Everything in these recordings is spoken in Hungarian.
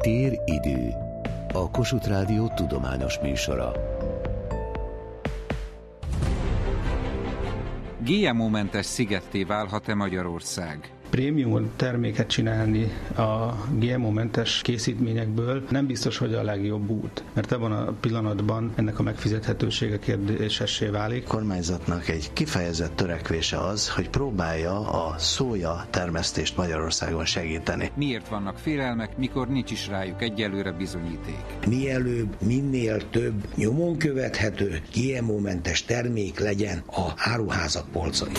Téridő. A Kossuth Rádió tudományos műsora. GMO-mentes szigetté válhat-e Magyarország? Prémium terméket csinálni a GMO-mentes készítményekből nem biztos, hogy a legjobb út, mert ebben a pillanatban ennek a megfizethetősége kérdésessé válik. A kormányzatnak egy kifejezett törekvése az, hogy próbálja a szója termesztést Magyarországon segíteni. Miért vannak félelmek, mikor nincs is rájuk egyelőre bizonyíték? Mielőbb, minél több nyomon követhető GMO-mentes termék legyen a áruházak polcain.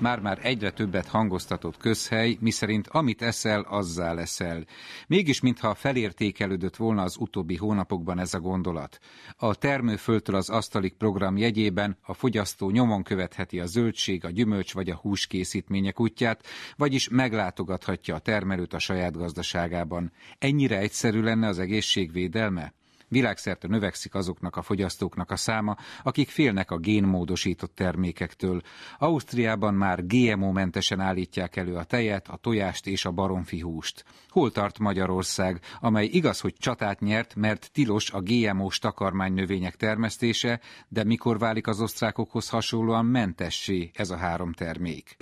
Már-már egyre többet hangoztatott közhely, miszerint amit eszel, azzá leszel. Mégis, mintha felértékelődött volna az utóbbi hónapokban ez a gondolat. A termőföldtől az asztalik program jegyében a fogyasztó nyomon követheti a zöldség, a gyümölcs vagy a húskészítmények útját, vagyis meglátogathatja a termelőt a saját gazdaságában. Ennyire egyszerű lenne az egészségvédelme? Világszerte növekszik azoknak a fogyasztóknak a száma, akik félnek a génmódosított termékektől. Ausztriában már GMO-mentesen állítják elő a tejet, a tojást és a baromfi húst. Hol tart Magyarország, amely igaz, hogy csatát nyert, mert tilos a GMO-s takarmánynövények termesztése, de mikor válik az osztrákokhoz hasonlóan mentessé ez a három termék?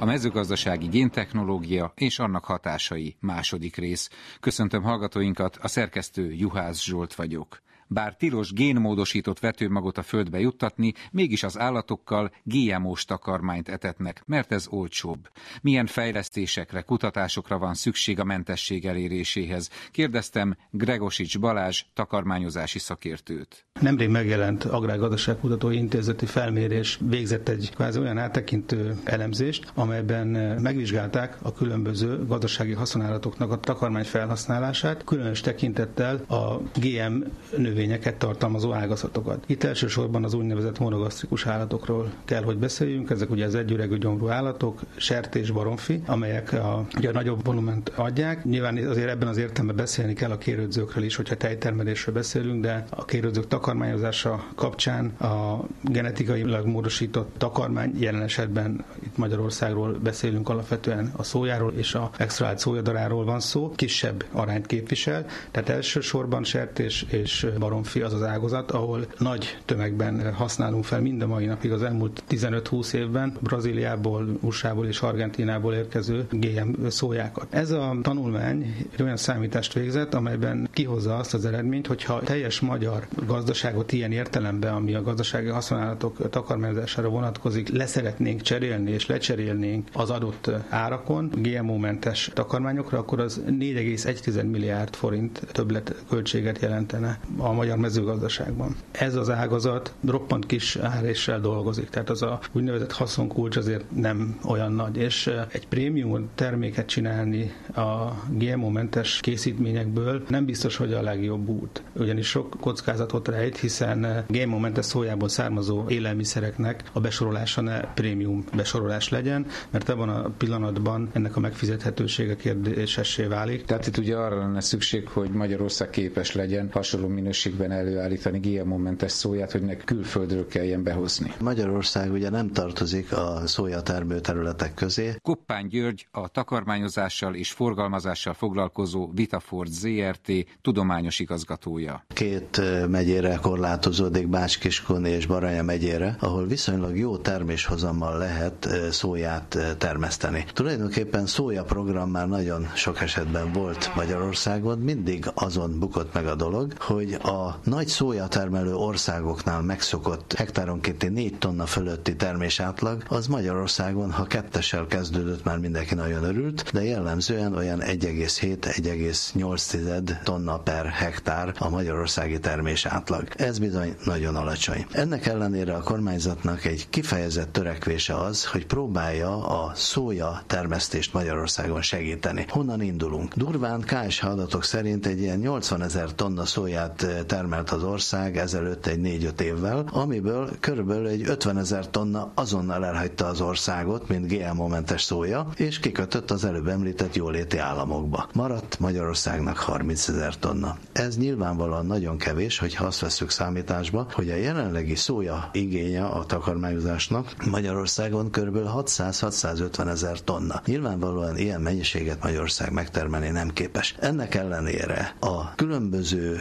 A mezőgazdasági géntechnológia és annak hatásai második rész. Köszöntöm hallgatóinkat, a szerkesztő Juhász Zsolt vagyok. Bár tilos génmódosított vetőmagot a földbe juttatni, mégis az állatokkal GMO-s takarmányt etetnek, mert ez olcsóbb. Milyen fejlesztésekre, kutatásokra van szükség a mentesség eléréséhez? Kérdeztem Gregosics Balázs, takarmányozási szakértőt. Nemrég megjelent Agrárgazdaságkutatói Intézeti felmérés végzett egy kvázi olyan áttekintő elemzést, amelyben megvizsgálták a különböző gazdasági haszonállatoknak a takarmány felhasználását, különös tekintettel a GM növény növényeket tartalmazó ágazatokat. Itt elsősorban az úgynevezett monogasztrikus állatokról kell, hogy beszéljünk. Ezek ugye az együregű gyomrú állatok, sertés, baromfi, amelyek a, ugye a nagyobb volument adják. Nyilván azért ebben az értelemben beszélni kell a kérődzőkről is, hogyha tejtermelésről beszélünk, de a kérődzők takarmányozása kapcsán a genetikailag módosított takarmány jelen esetben itt Magyarországról beszélünk alapvetően a szójáról és a extraált szójadaráról van szó, kisebb arányt képvisel, tehát elsősorban sertés és baromfi baromfi az az ágazat, ahol nagy tömegben használunk fel mind a mai napig az elmúlt 15-20 évben Brazíliából, USA-ból és Argentinából érkező GM szójákat. Ez a tanulmány olyan számítást végzett, amelyben kihozza azt az eredményt, hogyha teljes magyar gazdaságot ilyen értelemben, ami a gazdasági használatok takarmányozására vonatkozik, leszeretnénk cserélni és lecserélnénk az adott árakon GMO-mentes takarmányokra, akkor az 4,1 milliárd forint többlet költséget jelentene a magyar mezőgazdaságban. Ez az ágazat roppant kis áréssel dolgozik, tehát az a úgynevezett haszonkulcs azért nem olyan nagy, és egy prémium terméket csinálni a GMO-mentes készítményekből nem biztos, hogy a legjobb út. Ugyanis sok kockázatot rejt, hiszen GMO-mentes szójából származó élelmiszereknek a besorolása ne prémium besorolás legyen, mert ebben a pillanatban ennek a megfizethetősége kérdésessé válik. Tehát itt ugye arra lenne szükség, hogy Magyarország képes legyen hasonló minőség minőségben előállítani GMO-mentes szóját, hogy ne külföldről kelljen behozni. Magyarország ugye nem tartozik a szója termőterületek közé. Koppány György a takarmányozással és forgalmazással foglalkozó Vitaford ZRT tudományos igazgatója. Két megyére korlátozódik Bács-Kiskun és Baranya megyére, ahol viszonylag jó terméshozammal lehet szóját termeszteni. Tulajdonképpen szója program már nagyon sok esetben volt Magyarországon, mindig azon bukott meg a dolog, hogy a nagy szója termelő országoknál megszokott hektáronkénti 4 tonna fölötti termésátlag, az Magyarországon, ha kettessel kezdődött, már mindenki nagyon örült, de jellemzően olyan 1,7-1,8 tonna per hektár a magyarországi termésátlag. Ez bizony nagyon alacsony. Ennek ellenére a kormányzatnak egy kifejezett törekvése az, hogy próbálja a szója termesztést Magyarországon segíteni. Honnan indulunk? Durván KSH adatok szerint egy ilyen 80 ezer tonna szóját termelt az ország ezelőtt egy 4-5 évvel, amiből körülbelül egy 50 ezer tonna azonnal elhagyta az országot, mint GMO-mentes szója, és kikötött az előbb említett jóléti államokba. Maradt Magyarországnak 30 ezer tonna. Ez nyilvánvalóan nagyon kevés, hogyha azt veszük számításba, hogy a jelenlegi szója igénye a takarmányozásnak Magyarországon kb. 600-650 ezer tonna. Nyilvánvalóan ilyen mennyiséget Magyarország megtermelni nem képes. Ennek ellenére a különböző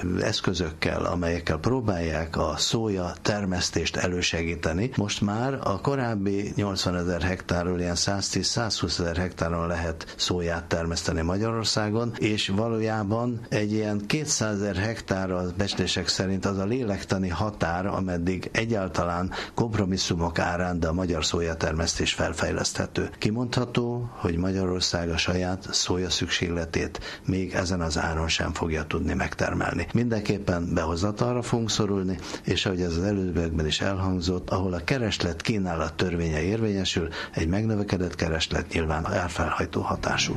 eszközökkel, amelyekkel próbálják a szója termesztést elősegíteni, most már a korábbi 80 ezer hektárról ilyen 110-120 ezer hektáron lehet szóját termeszteni Magyarországon, és valójában egy ilyen 200 ezer hektár a becslések szerint az a lélektani határ, ameddig egyáltalán kompromisszumok árán, de a magyar szójatermesztés felfejleszthető. Kimondható, hogy Magyarország a saját szója szükségletét még ezen az áron sem fogja tudni megtermelni. Mindenképpen behozatalra fogunk szorulni, és ahogy ez az előzőekben is elhangzott, ahol a kereslet kínálat törvénye érvényesül, egy megnövekedett kereslet nyilván elfelhajtó hatású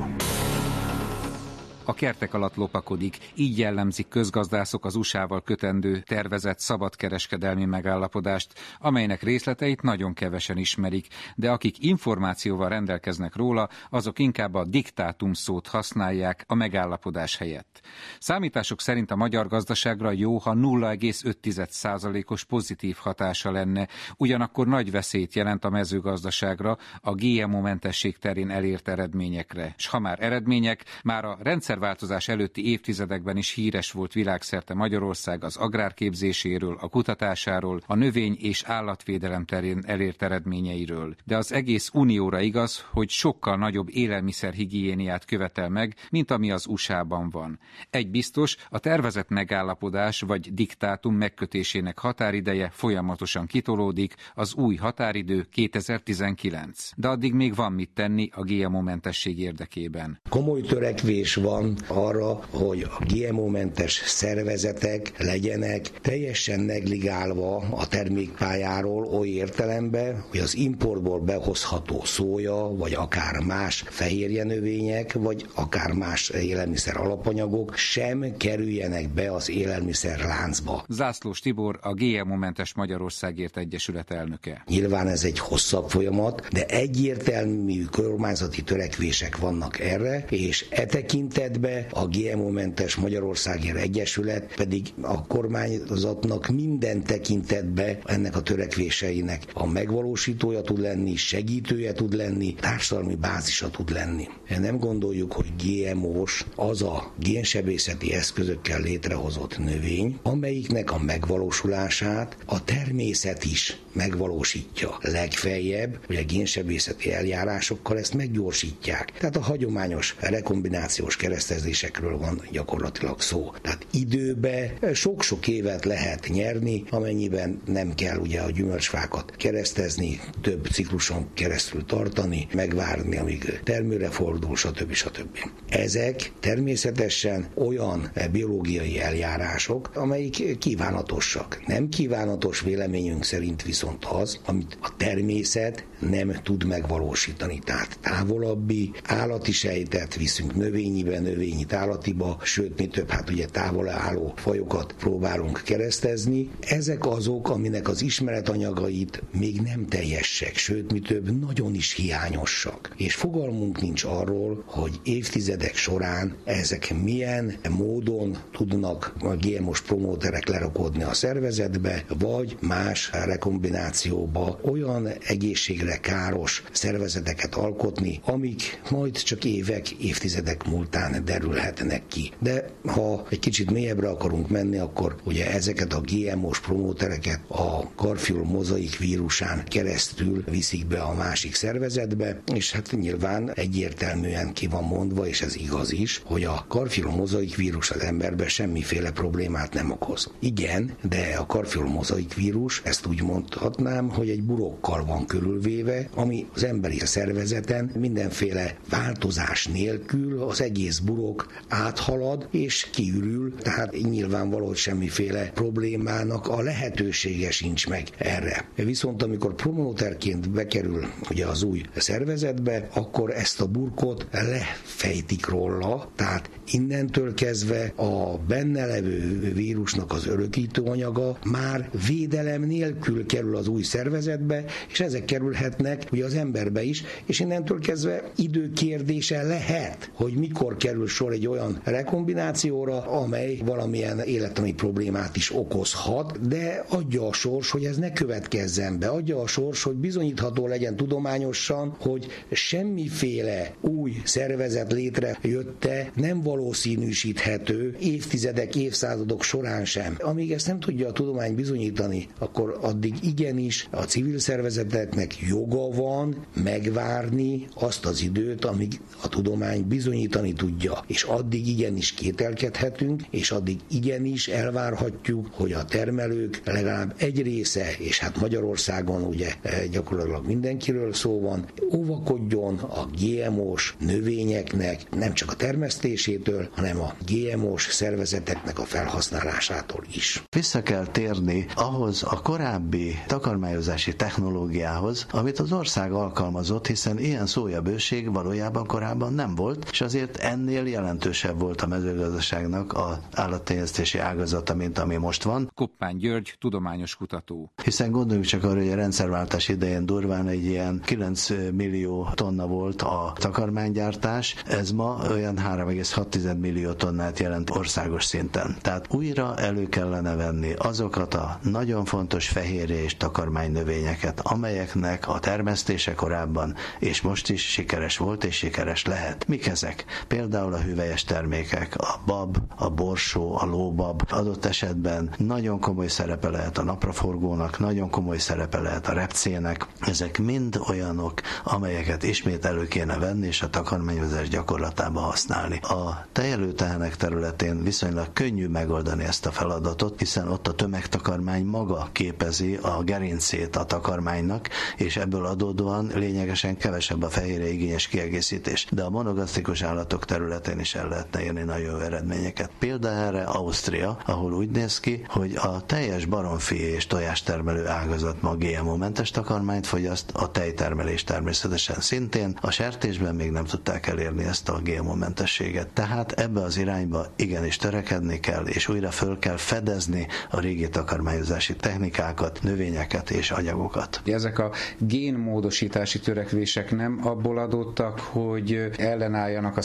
a kertek alatt lopakodik. Így jellemzik közgazdászok az USA-val kötendő tervezett szabadkereskedelmi megállapodást, amelynek részleteit nagyon kevesen ismerik, de akik információval rendelkeznek róla, azok inkább a diktátum szót használják a megállapodás helyett. Számítások szerint a magyar gazdaságra jó, ha 0,5%-os pozitív hatása lenne, ugyanakkor nagy veszélyt jelent a mezőgazdaságra a GMO-mentesség terén elért eredményekre. És ha már eredmények, már a rendszer rendszerváltozás előtti évtizedekben is híres volt világszerte Magyarország az agrárképzéséről, a kutatásáról, a növény- és állatvédelem terén elért eredményeiről. De az egész unióra igaz, hogy sokkal nagyobb élelmiszerhigiéniát követel meg, mint ami az USA-ban van. Egy biztos, a tervezett megállapodás vagy diktátum megkötésének határideje folyamatosan kitolódik, az új határidő 2019. De addig még van mit tenni a GMO-mentesség érdekében. Komoly törekvés van van arra, hogy a GMO-mentes szervezetek legyenek teljesen negligálva a termékpályáról oly értelemben, hogy az importból behozható szója, vagy akár más fehérje növények, vagy akár más élelmiszer alapanyagok sem kerüljenek be az élelmiszer láncba. Zászlós Tibor, a GMO-mentes Magyarországért Egyesület elnöke. Nyilván ez egy hosszabb folyamat, de egyértelmű kormányzati törekvések vannak erre, és e tekintet esetben a GMO-mentes Magyarországért Egyesület pedig a kormányzatnak minden tekintetbe ennek a törekvéseinek a megvalósítója tud lenni, segítője tud lenni, társadalmi bázisa tud lenni. Nem gondoljuk, hogy GMO-s az a génsebészeti eszközökkel létrehozott növény, amelyiknek a megvalósulását a természet is megvalósítja. Legfeljebb, hogy a génsebészeti eljárásokkal ezt meggyorsítják. Tehát a hagyományos rekombinációs keresztezésekről van gyakorlatilag szó. Tehát időbe sok-sok évet lehet nyerni, amennyiben nem kell ugye a gyümölcsfákat keresztezni, több cikluson keresztül tartani, megvárni, amíg termőre fordul, stb. stb. Ezek természetesen olyan biológiai eljárások, amelyik kívánatosak. Nem kívánatos véleményünk szerint viszont az, amit a természet nem tud megvalósítani. Tehát távolabbi állati sejtet viszünk növényibe, növényit állatiba, sőt, mi több, hát ugye távol álló fajokat próbálunk keresztezni. Ezek azok, aminek az ismeretanyagait még nem teljesek, sőt, mi több, nagyon is hiányosak. És fogalmunk nincs arról, hogy évtizedek során ezek milyen módon tudnak a GMO-s promóterek lerakodni a szervezetbe, vagy más rekombinációba olyan egészségre káros szervezeteket alkotni, amik majd csak évek, évtizedek múltán derülhetnek ki. De ha egy kicsit mélyebbre akarunk menni, akkor ugye ezeket a GMO-s promótereket a karfiol mozaik vírusán keresztül viszik be a másik szervezetbe, és hát nyilván egyértelműen ki van mondva, és ez igaz is, hogy a karfiol mozaik vírus az emberbe semmiféle problémát nem okoz. Igen, de a karfiol mozaik vírus, ezt úgy mondhatnám, hogy egy burokkal van körülvéve, ami az emberi szervezeten mindenféle változás nélkül az egész burok áthalad és kiürül, tehát nyilvánvaló, hogy semmiféle problémának a lehetősége sincs meg erre. Viszont amikor promóterként bekerül ugye az új szervezetbe, akkor ezt a burkot lefejtik róla, tehát innentől kezdve a benne levő vírusnak az örökítőanyaga már védelem nélkül kerül az új szervezetbe, és ezek kerülhetnek ugye az emberbe is, és innentől kezdve időkérdése lehet, hogy mikor kerül kerül sor egy olyan rekombinációra, amely valamilyen élettani problémát is okozhat, de adja a sors, hogy ez ne következzen be, adja a sors, hogy bizonyítható legyen tudományosan, hogy semmiféle új szervezet létrejötte nem valószínűsíthető évtizedek, évszázadok során sem. Amíg ezt nem tudja a tudomány bizonyítani, akkor addig igenis a civil szervezeteknek joga van megvárni azt az időt, amíg a tudomány bizonyítani tudja. És addig igenis kételkedhetünk, és addig igenis elvárhatjuk, hogy a termelők legalább egy része, és hát Magyarországon ugye eh, gyakorlatilag mindenkiről szó van, óvakodjon a GMO-s növényeknek nem csak a termesztésétől, hanem a GMO-s szervezeteknek a felhasználásától is. Vissza kell térni ahhoz a korábbi takarmányozási technológiához, amit az ország alkalmazott, hiszen ilyen szójabőség valójában korábban nem volt, és azért ennél jelentősebb volt a mezőgazdaságnak a állattenyésztési ágazata, mint ami most van. Koppány György, tudományos kutató. Hiszen gondoljuk csak arra, hogy a rendszerváltás idején durván egy ilyen 9 millió tonna volt a takarmánygyártás, ez ma olyan 3,6 millió tonnát jelent országos szinten. Tehát újra elő kellene venni azokat a nagyon fontos fehérje és takarmány növényeket, amelyeknek a termesztése korábban és most is sikeres volt és sikeres lehet. Mik ezek? Például a hüvelyes termékek, a bab, a borsó, a lóbab, adott esetben nagyon komoly szerepe lehet a napraforgónak, nagyon komoly szerepe lehet a repcének. Ezek mind olyanok, amelyeket ismét elő kéne venni és a takarmányozás gyakorlatába használni. A tejelőtehenek területén viszonylag könnyű megoldani ezt a feladatot, hiszen ott a tömegtakarmány maga képezi a gerincét a takarmánynak, és ebből adódóan lényegesen kevesebb a fehérje igényes kiegészítés. De a monogasztikus állatok területén is el lehetne érni nagyon jó eredményeket. Példa erre Ausztria, ahol úgy néz ki, hogy a teljes baromfi és tojástermelő ágazat ma GMO-mentes takarmányt fogyaszt, a tejtermelés természetesen szintén, a sertésben még nem tudták elérni ezt a GMO-mentességet. Tehát ebbe az irányba igenis törekedni kell, és újra föl kell fedezni a régi takarmányozási technikákat, növényeket és anyagokat. Ezek a génmódosítási törekvések nem abból adottak, hogy ellenálljanak a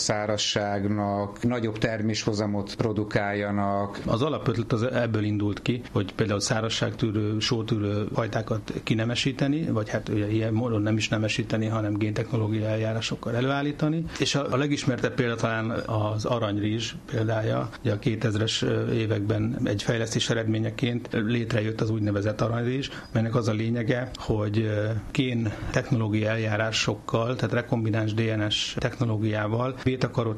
szárazságnak, nagyobb terméshozamot produkáljanak. Az alapötlet az ebből indult ki, hogy például szárazságtűrő, sótűrő fajtákat kinemesíteni, vagy hát ugye ilyen módon nem is nemesíteni, hanem géntechnológiai eljárásokkal előállítani. És a, a legismertebb példa talán az aranyrizs példája. Ugye a 2000-es években egy fejlesztés eredményeként létrejött az úgynevezett aranyrizs, melynek az a lényege, hogy gén technológiai eljárásokkal, tehát rekombináns DNS technológiával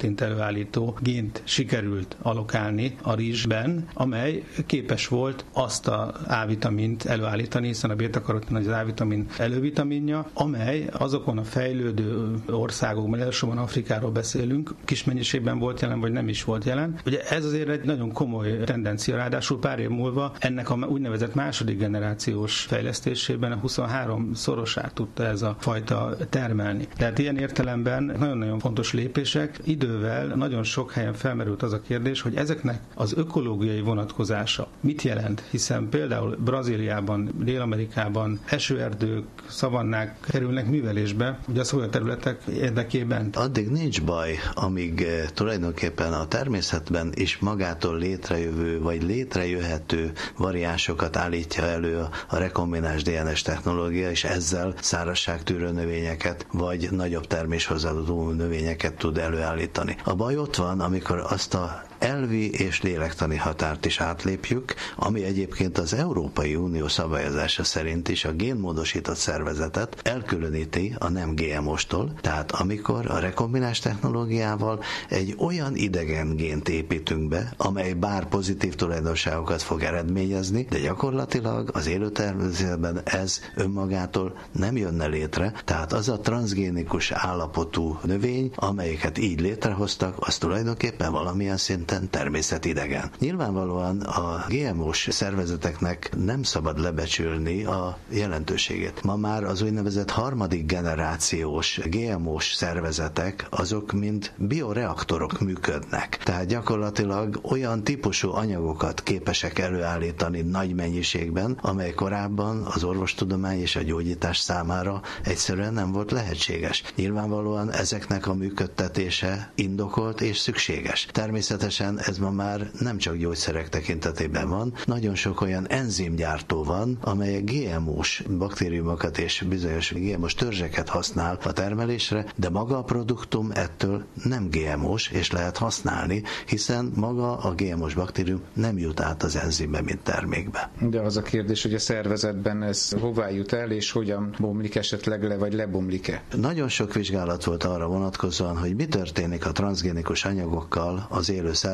béta-karotint előállító gént sikerült alokálni a rizsben, amely képes volt azt a A-vitamint előállítani, hiszen a béta-karotin az A-vitamin elővitaminja, amely azokon a fejlődő országokban, elsősorban Afrikáról beszélünk, kis mennyiségben volt jelen, vagy nem is volt jelen. Ugye ez azért egy nagyon komoly tendencia, ráadásul pár év múlva ennek a úgynevezett második generációs fejlesztésében a 23 szorosát tudta ez a fajta termelni. Tehát ilyen értelemben nagyon-nagyon fontos lépések. Idővel nagyon sok helyen felmerült az a kérdés, hogy ezeknek az ökológiai vonatkozása mit jelent, hiszen például Brazíliában, Dél-Amerikában esőerdők, szavannák kerülnek művelésbe, ugye a szója területek érdekében. Addig nincs baj, amíg eh, tulajdonképpen a természetben is magától létrejövő vagy létrejöhető variánsokat állítja elő a rekombináns DNS technológia, és ezzel szárazságtűrő növényeket vagy nagyobb terméshozadó növényeket tud előállítani. A baj ott van, amikor azt a elvi és lélektani határt is átlépjük, ami egyébként az Európai Unió szabályozása szerint is a génmódosított szervezetet elkülöníti a nem GMO-stól, tehát amikor a rekombinás technológiával egy olyan idegen gént építünk be, amely bár pozitív tulajdonságokat fog eredményezni, de gyakorlatilag az élő természetben ez önmagától nem jönne létre, tehát az a transgénikus állapotú növény, amelyeket így létrehoztak, az tulajdonképpen valamilyen szint szinten természetidegen. Nyilvánvalóan a GMO-s szervezeteknek nem szabad lebecsülni a jelentőségét. Ma már az úgynevezett harmadik generációs GMO-s szervezetek azok mind bioreaktorok működnek. Tehát gyakorlatilag olyan típusú anyagokat képesek előállítani nagy mennyiségben, amely korábban az orvostudomány és a gyógyítás számára egyszerűen nem volt lehetséges. Nyilvánvalóan ezeknek a működtetése indokolt és szükséges. Természetesen ez ma már nem csak gyógyszerek tekintetében van, nagyon sok olyan enzimgyártó van, amely GMO-s baktériumokat és bizonyos GMO-s törzseket használ a termelésre, de maga a produktum ettől nem GMO-s és lehet használni, hiszen maga a GMO-s baktérium nem jut át az enzimbe, mint termékbe. De az a kérdés, hogy a szervezetben ez hová jut el, és hogyan bomlik esetleg le, vagy lebomlik-e? Nagyon sok vizsgálat volt arra vonatkozóan, hogy mi történik a transgénikus anyagokkal az élő szervezetben,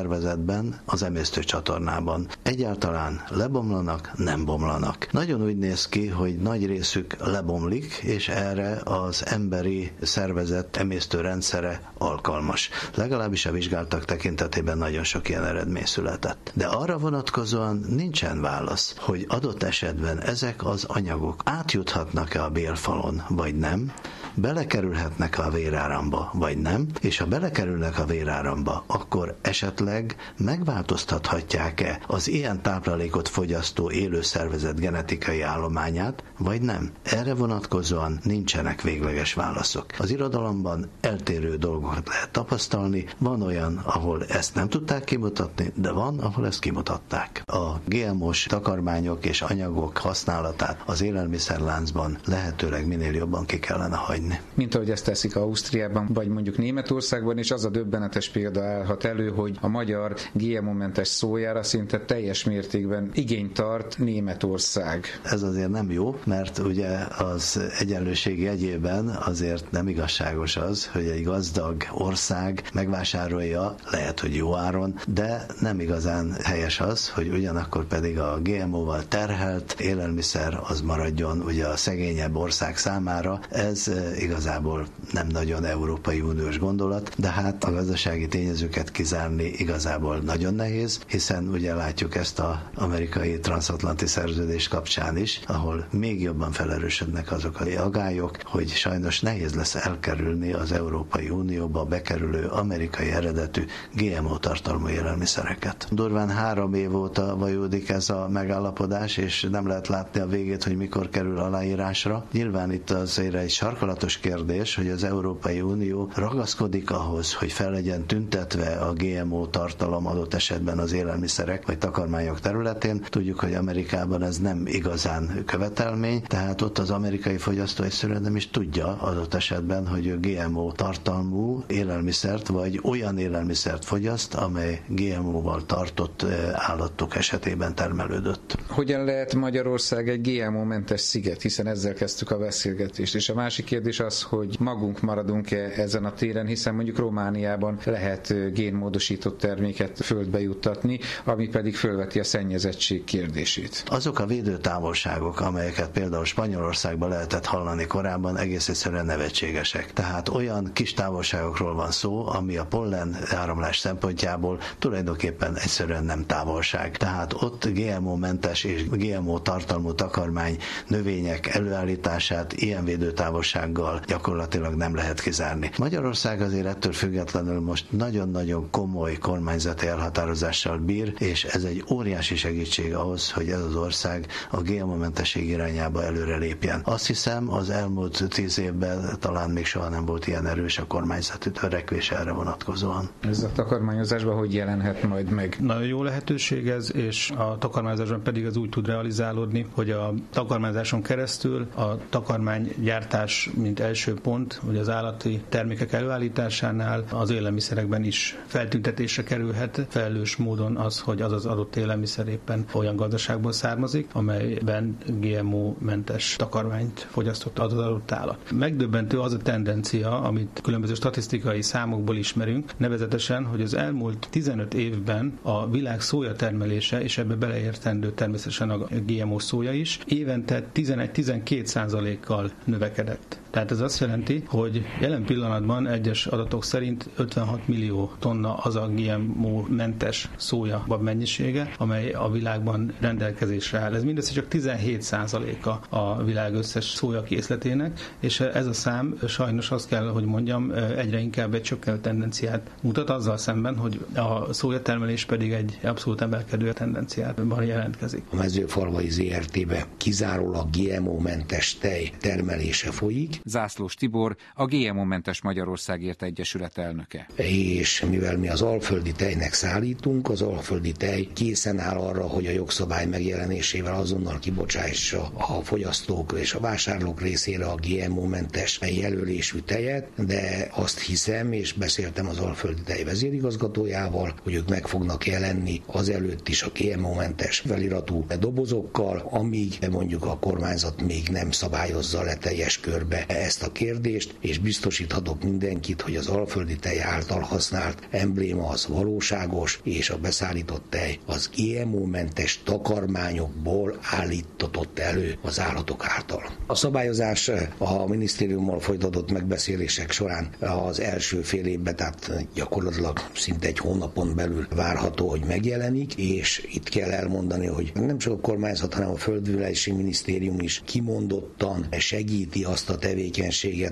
az emésztőcsatornában. Egyáltalán lebomlanak, nem bomlanak. Nagyon úgy néz ki, hogy nagy részük lebomlik, és erre az emberi szervezet emésztőrendszere alkalmas. Legalábbis a vizsgáltak tekintetében nagyon sok ilyen eredmény született. De arra vonatkozóan nincsen válasz, hogy adott esetben ezek az anyagok átjuthatnak-e a bélfalon, vagy nem, belekerülhetnek a véráramba, vagy nem, és ha belekerülnek a véráramba, akkor esetleg megváltoztathatják-e az ilyen táplálékot fogyasztó élőszervezet genetikai állományát, vagy nem. Erre vonatkozóan nincsenek végleges válaszok. Az irodalomban eltérő dolgokat lehet tapasztalni, van olyan, ahol ezt nem tudták kimutatni, de van, ahol ezt kimutatták. A GMO-s takarmányok és anyagok használatát az élelmiszerláncban lehetőleg minél jobban ki kellene hagyni vinni. Mint ahogy ezt teszik Ausztriában, vagy mondjuk Németországban, és az a döbbenetes példa állhat elő, hogy a magyar GMO-mentes szójára szinte teljes mértékben igényt tart Németország. Ez azért nem jó, mert ugye az egyenlőség jegyében azért nem igazságos az, hogy egy gazdag ország megvásárolja, lehet, hogy jó áron, de nem igazán helyes az, hogy ugyanakkor pedig a GMO-val terhelt élelmiszer az maradjon ugye a szegényebb ország számára. Ez igazából nem nagyon Európai Uniós gondolat, de hát a gazdasági tényezőket kizárni igazából nagyon nehéz, hiszen ugye látjuk ezt az amerikai transatlanti szerződés kapcsán is, ahol még jobban felerősödnek azok a agályok, hogy sajnos nehéz lesz elkerülni az Európai Unióba bekerülő amerikai eredetű GMO tartalmú élelmiszereket. Durván három év óta vajódik ez a megállapodás, és nem lehet látni a végét, hogy mikor kerül aláírásra. Nyilván itt azért egy sarkalatos fontos kérdés, hogy az Európai Unió ragaszkodik ahhoz, hogy fel legyen tüntetve a GMO tartalom adott esetben az élelmiszerek vagy takarmányok területén. Tudjuk, hogy Amerikában ez nem igazán követelmény, tehát ott az amerikai fogyasztó egyszerűen nem is tudja adott esetben, hogy ő GMO tartalmú élelmiszert vagy olyan élelmiszert fogyaszt, amely GMO-val tartott eh, állatok esetében termelődött. Hogyan lehet Magyarország egy GMO-mentes sziget, hiszen ezzel kezdtük a beszélgetést. És a másik kérdés kérdés az, hogy magunk maradunk-e ezen a téren, hiszen mondjuk Romániában lehet génmódosított terméket földbe juttatni, ami pedig fölveti a szennyezettség kérdését. Azok a védőtávolságok, amelyeket például Spanyolországban lehetett hallani korábban, egész egyszerűen nevetségesek. Tehát olyan kis távolságokról van szó, ami a pollen áramlás szempontjából tulajdonképpen egyszerűen nem távolság. Tehát ott GMO-mentes és GMO tartalmú takarmány növények előállítását ilyen védőtávolsággal Európával gyakorlatilag nem lehet kizárni. Magyarország azért ettől függetlenül most nagyon-nagyon komoly kormányzati elhatározással bír, és ez egy óriási segítség ahhoz, hogy ez az ország a GMO-mentesség irányába előre lépjen. Azt hiszem, az elmúlt tíz évben talán még soha nem volt ilyen erős a kormányzati törekvés erre vonatkozóan. Ez a takarmányozásban hogy jelenhet majd meg? Nagyon jó lehetőség ez, és a takarmányozásban pedig az úgy tud realizálódni, hogy a takarmányzáson keresztül a takarmánygyártás, mint első pont, hogy az állati termékek előállításánál az élelmiszerekben is feltüntetésre kerülhet felelős módon az, hogy az az adott élelmiszer éppen olyan gazdaságból származik, amelyben GMO-mentes takarmányt fogyasztott az adott állat. Megdöbbentő az a tendencia, amit különböző statisztikai számokból ismerünk, nevezetesen, hogy az elmúlt 15 évben a világ szója termelése, és ebbe beleértendő természetesen a GMO szója is, évente 11-12 százalékkal növekedett. Tehát ez azt jelenti, hogy jelen pillanatban egyes adatok szerint 56 millió tonna az a GMO-mentes szója mennyisége, amely a világban rendelkezésre áll. Ez mindössze csak 17%-a a világ összes szója készletének, és ez a szám sajnos azt kell, hogy mondjam, egyre inkább egy csökkenő tendenciát mutat, azzal szemben, hogy a szójatermelés pedig egy abszolút emelkedő tendenciában jelentkezik. A mezőfalvai ZRT-be kizárólag GMO-mentes tej termelése folyik. Zászlós Tibor, a GMO-mentes Magyarországért Egyesület elnöke. És mivel mi az alföldi tejnek szállítunk, az alföldi tej készen áll arra, hogy a jogszabály megjelenésével azonnal kibocsássa a fogyasztók és a vásárlók részére a GMO-mentes jelölésű tejet, de azt hiszem, és beszéltem az alföldi tej vezérigazgatójával, hogy ők meg fognak jelenni azelőtt is a GMO-mentes feliratú dobozokkal, amíg mondjuk a kormányzat még nem szabályozza le teljes körbe ezt a kérdést, és biztosíthatok mindenkit, hogy az alföldi tej által használt embléma az valóságos, és a beszállított tej az GMO-mentes takarmányokból állítatott elő az állatok által. A szabályozás a minisztériummal folytatott megbeszélések során az első fél évben, tehát gyakorlatilag szinte egy hónapon belül várható, hogy megjelenik, és itt kell elmondani, hogy nem csak a kormányzat, hanem a Földművelési Minisztérium is kimondottan segíti azt a tevékenységet,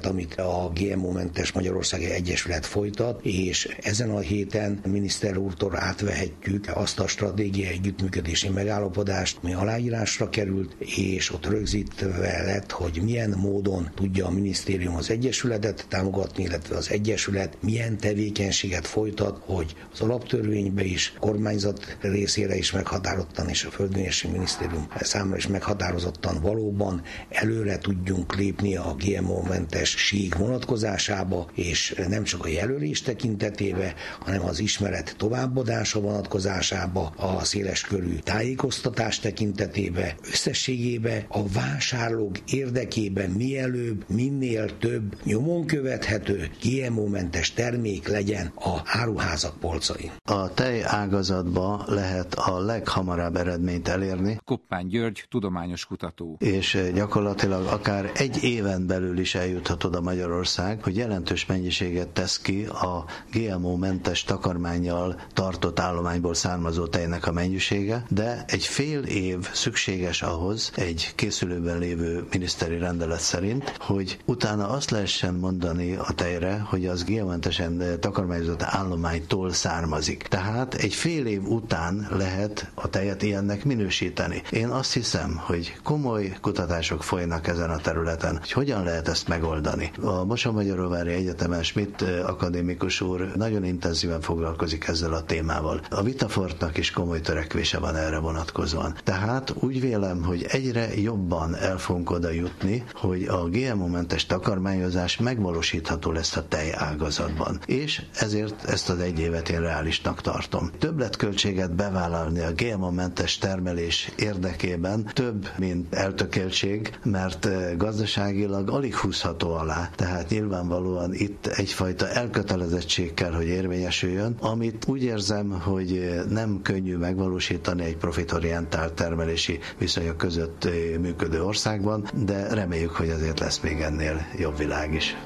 amit a GMO-mentes Magyarországi Egyesület folytat, és ezen a héten miniszter úrtól átvehetjük azt a stratégiai együttműködési megállapodást, ami aláírásra került, és ott rögzítve lett, hogy milyen módon tudja a minisztérium az Egyesületet támogatni, illetve az Egyesület milyen tevékenységet folytat, hogy az alaptörvénybe is, kormányzat részére is meghatározottan, és a Földművelési Minisztérium számára is meghatározottan valóban előre tudjunk lépni a GMO-mentes sík vonatkozásába, és nem csak a jelölés tekintetébe, hanem az ismeret továbbadása vonatkozásába, a széleskörű tájékoztatás tekintetébe, összességébe a vásárlók érdekében mielőbb, minél több nyomon követhető GMO-mentes termék legyen a áruházak polcain. A tej ágazatba lehet a leghamarabb eredményt elérni. Koppány György, tudományos kutató. És gyakorlatilag akár egy éven belül is eljuthat oda Magyarország, hogy jelentős mennyiséget tesz ki a GMO-mentes takarmányjal tartott állományból származó tejnek a mennyisége, de egy fél év szükséges ahhoz, egy készülőben lévő miniszteri rendelet szerint, hogy utána azt lehessen mondani a tejre, hogy az GMO-mentesen takarmányozott állománytól származik. Tehát egy fél év után lehet a tejet ilyennek minősíteni. Én azt hiszem, hogy komoly kutatások folynak ezen a területen, hogy hogyan lehet ezt megoldani. A Mosonmagyaróvári Egyetemen Schmidt akadémikus úr nagyon intenzíven foglalkozik ezzel a témával. A Vitafortnak is komoly törekvése van erre vonatkozóan. Tehát úgy vélem, hogy egyre jobban el fogunk oda jutni, hogy a GMO-mentes takarmányozás megvalósítható lesz a tej ágazatban. És ezért ezt az egy évet én reálisnak tartom. Többletköltséget bevállalni a GMO-mentes termelés érdekében több, mint eltökéltség, mert gazdaságilag alig húzható alá. Tehát nyilvánvalóan itt egyfajta elkötelezettség kell, hogy érvényesüljön, amit úgy érzem, hogy nem könnyű megvalósítani egy profitorientált termelési viszonyok között működő országban, de reméljük, hogy azért lesz még ennél jobb világ is.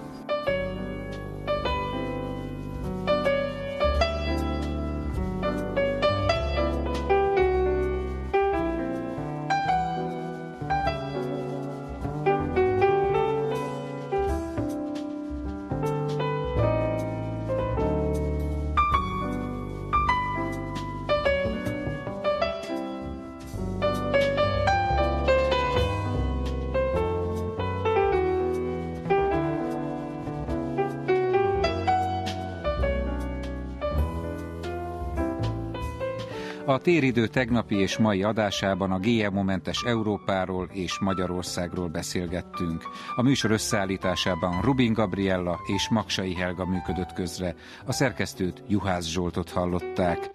A téridő tegnapi és mai adásában a GMO-mentes Európáról és Magyarországról beszélgettünk. A műsor összeállításában Rubin Gabriella és Maksai Helga működött közre. A szerkesztőt Juhász Zsoltot hallották.